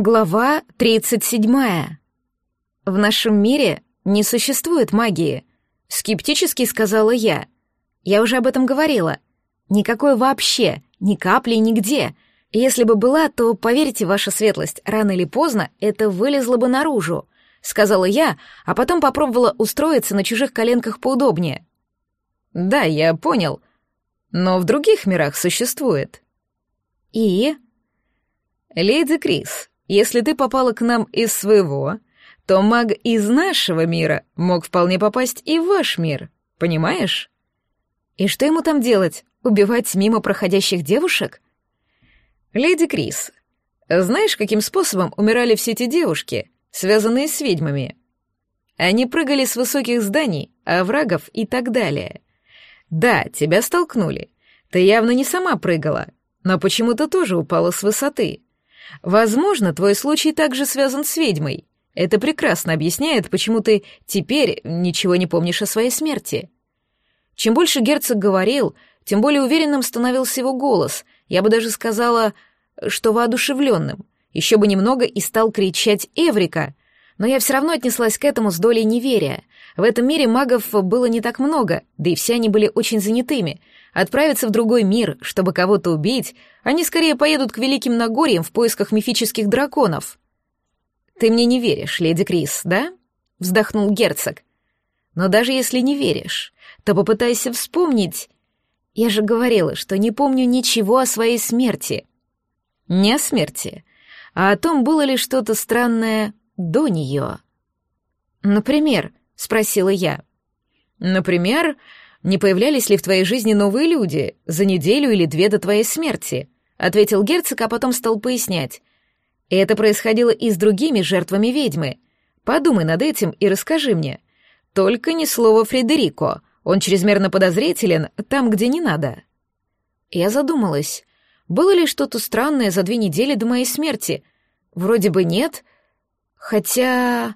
Глава 37. В нашем мире не существует магии, скептически сказала я. Я уже об этом говорила. Никакой вообще, ни капли нигде. Если бы была, то, поверьте, ваша светлость, рано или поздно это вылезло бы наружу, сказала я, а потом попробовала устроиться на чужих коленках поудобнее. Да, я понял. Но в других мирах существует. И Леди Крис, если ты попала к нам из своего, то маг из нашего мира мог вполне попасть и в ваш мир, понимаешь? И что ему там делать? Убивать мимо проходящих девушек? Леди Крис, знаешь, каким способом умирали все эти девушки, связанные с ведьмами? Они прыгали с высоких зданий, оврагов и так далее. Да, тебя столкнули. Ты явно не сама прыгала, но почему-то тоже упала с высоты. Возможно, твой случай также связан с ведьмой. Это прекрасно объясняет, почему ты теперь ничего не помнишь о своей смерти. Чем больше герцог говорил, тем более уверенным становился его голос. Я бы даже сказала, что воодушевленным. Еще бы немного и стал кричать «Эврика!». Но я все равно отнеслась к этому с долей неверия. В этом мире магов было не так много, да и все они были очень занятыми — отправиться в другой мир, чтобы кого-то убить, они скорее поедут к Великим Нагорьям в поисках мифических драконов. «Ты мне не веришь, леди Крис, да?» — вздохнул герцог. «Но даже если не веришь, то попытайся вспомнить. Я же говорила, что не помню ничего о своей смерти. Не о смерти, а о том, было ли что-то странное до нее». «Например?» — спросила я. «Например, не появлялись ли в твоей жизни новые люди за неделю или две до твоей смерти?» — ответил герцог, а потом стал пояснять. И «Это происходило и с другими жертвами ведьмы. Подумай над этим и расскажи мне. Только ни слова Фредерико. Он чрезмерно подозрителен там, где не надо». Я задумалась. Было ли что-то странное за две недели до моей смерти? Вроде бы нет. Хотя...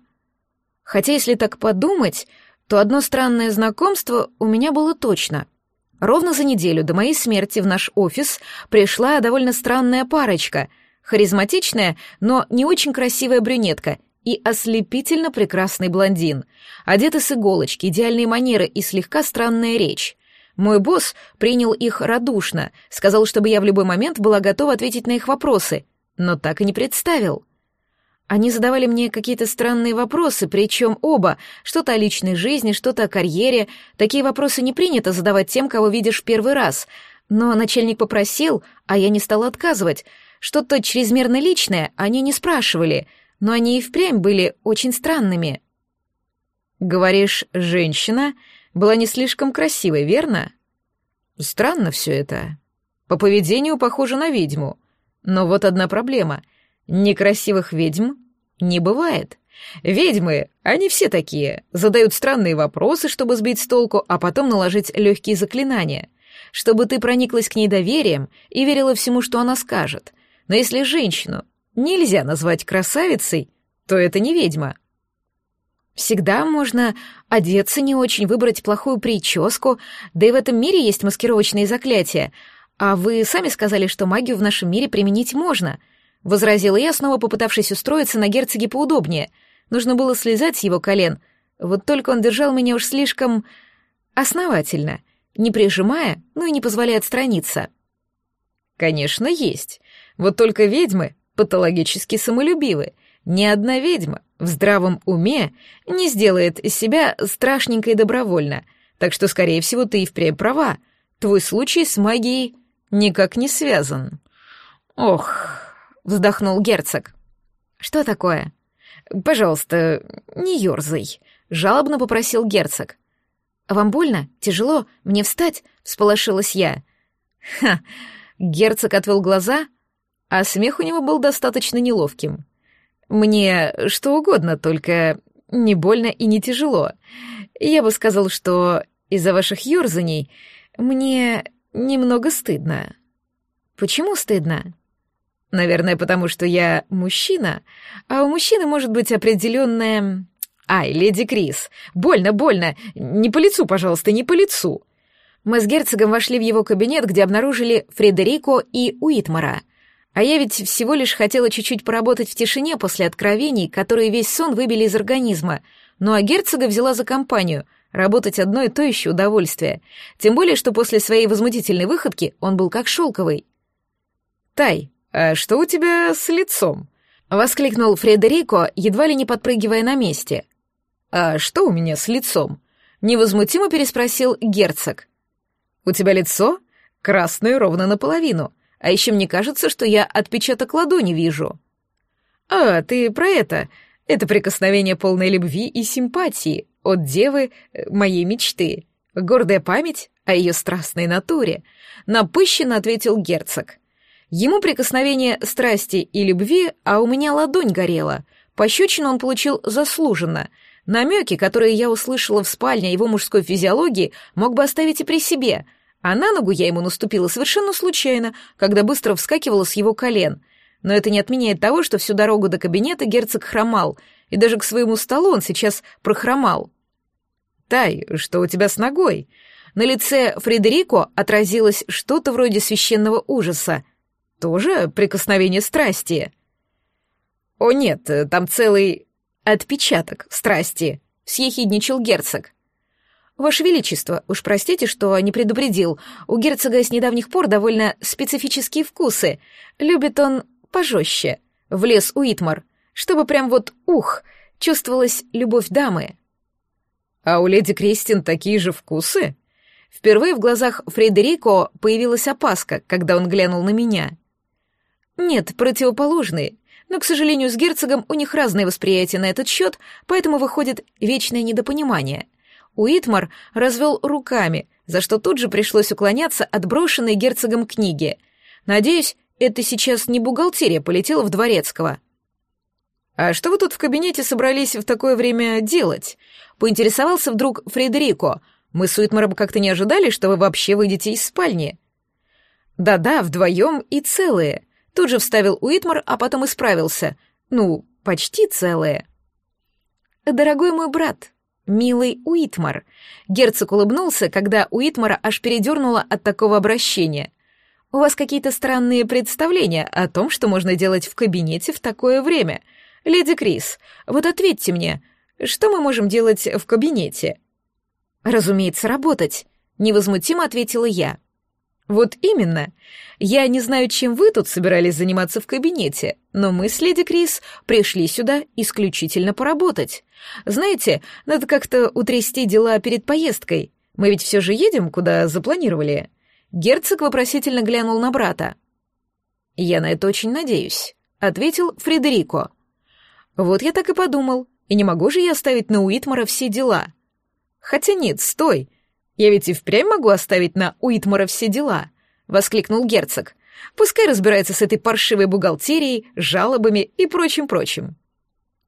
Хотя, если так подумать, то одно странное знакомство у меня было точно. Ровно за неделю до моей смерти в наш офис пришла довольно странная парочка, харизматичная, но не очень красивая брюнетка и ослепительно прекрасный блондин, одетый с иголочки, идеальные манеры и слегка странная речь. Мой босс принял их радушно, сказал, чтобы я в любой момент была готова ответить на их вопросы, но так и не представил. Они задавали мне какие-то странные вопросы, причем оба, что-то о личной жизни, что-то о карьере. Такие вопросы не принято задавать тем, кого видишь в первый раз. Но начальник попросил, а я не стала отказывать. Что-то чрезмерно личное они не спрашивали, но они и впрямь были очень странными. «Говоришь, женщина была не слишком красивой, верно?» «Странно все это. По поведению похоже на ведьму. Но вот одна проблема. Некрасивых ведьм не бывает. Ведьмы, они все такие, задают странные вопросы, чтобы сбить с толку, а потом наложить легкие заклинания, чтобы ты прониклась к ней доверием и верила всему, что она скажет. Но если женщину нельзя назвать красавицей, то это не ведьма. Всегда можно одеться не очень, выбрать плохую прическу, да и в этом мире есть маскировочные заклятия. А вы сами сказали, что магию в нашем мире применить можно —— возразила я, снова попытавшись устроиться на герцоге поудобнее. Нужно было слезать с его колен. Вот только он держал меня уж слишком... основательно, не прижимая, но и не позволяя отстраниться. «Конечно, есть. Вот только ведьмы патологически самолюбивы. Ни одна ведьма в здравом уме не сделает из себя страшненькой добровольно. Так что, скорее всего, ты и впрямь права. Твой случай с магией никак не связан. Ох, — вздохнул герцог. «Что такое?» «Пожалуйста, не ерзай», — жалобно попросил герцог. «Вам больно? Тяжело? Мне встать?» — всполошилась я. «Ха!» — герцог отвел глаза, а смех у него был достаточно неловким. «Мне что угодно, только не больно и не тяжело. Я бы сказал, что из-за ваших ерзаний мне немного стыдно». «Почему стыдно?» Наверное, потому что я мужчина, а у мужчины может быть определенная... Ай, леди Крис, больно, больно, не по лицу, пожалуйста, не по лицу. Мы с герцогом вошли в его кабинет, где обнаружили Фредерико и Уитмара. А я ведь всего лишь хотела чуть-чуть поработать в тишине после откровений, которые весь сон выбили из организма. Ну а герцога взяла за компанию. Работать одно и то еще удовольствие. Тем более, что после своей возмутительной выходки он был как шелковый. «Тай, а что у тебя с лицом?» — воскликнул Фредерико, едва ли не подпрыгивая на месте. «А что у меня с лицом?» — невозмутимо переспросил герцог. «У тебя лицо красное ровно наполовину, а еще мне кажется, что я отпечаток ладони вижу». «А, ты про это? Это прикосновение полной любви и симпатии от девы э, моей мечты. Гордая память о ее страстной натуре», — напыщенно ответил герцог. Ему прикосновение страсти и любви, а у меня ладонь горела. Пощечину он получил заслуженно. Намеки, которые я услышала в спальне его мужской физиологии, мог бы оставить и при себе. А на ногу я ему наступила совершенно случайно, когда быстро вскакивала с его колен. Но это не отменяет того, что всю дорогу до кабинета герцог хромал, и даже к своему столу он сейчас прохромал. «Тай, что у тебя с ногой?» На лице Фредерико отразилось что-то вроде священного ужаса — тоже прикосновение страсти. О нет, там целый отпечаток страсти, съехидничал герцог. Ваше Величество, уж простите, что не предупредил. У герцога с недавних пор довольно специфические вкусы. Любит он пожестче. Влез Уитмар, чтобы прям вот ух, чувствовалась любовь дамы. А у леди Кристин такие же вкусы? Впервые в глазах Фредерико появилась опаска, когда он глянул на меня. Нет, противоположные. Но, к сожалению, с герцогом у них разное восприятие на этот счет, поэтому выходит вечное недопонимание. Уитмар развел руками, за что тут же пришлось уклоняться от брошенной герцогом книги. Надеюсь, это сейчас не бухгалтерия полетела в Дворецкого. «А что вы тут в кабинете собрались в такое время делать?» — поинтересовался вдруг Фредерико. «Мы с Уитмаром как-то не ожидали, что вы вообще выйдете из спальни». «Да-да, вдвоем и целые», Тут же вставил Уитмар, а потом исправился. Ну, почти целое. «Дорогой мой брат, милый Уитмар», герцог улыбнулся, когда Уитмара аж передернуло от такого обращения. «У вас какие-то странные представления о том, что можно делать в кабинете в такое время. Леди Крис, вот ответьте мне, что мы можем делать в кабинете?» «Разумеется, работать», — невозмутимо ответила я. Вот именно. Я не знаю, чем вы тут собирались заниматься в кабинете, но мы с леди Крис пришли сюда исключительно поработать. Знаете, надо как-то утрясти дела перед поездкой. Мы ведь все же едем, куда запланировали. Герцог вопросительно глянул на брата. Я на это очень надеюсь, ответил Фредерико. Вот я так и подумал. И не могу же я оставить на Уитмара все дела. Хотя нет, стой. Я ведь и впрямь могу оставить на Уитмара все дела», — воскликнул герцог. «Пускай разбирается с этой паршивой бухгалтерией, жалобами и прочим-прочим».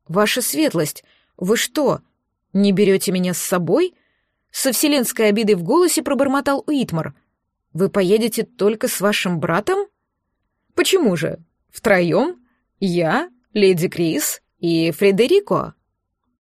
«Ваша светлость, вы что, не берете меня с собой?» Со вселенской обидой в голосе пробормотал Уитмар. «Вы поедете только с вашим братом?» «Почему же? Втроем? Я, леди Крис и Фредерико?»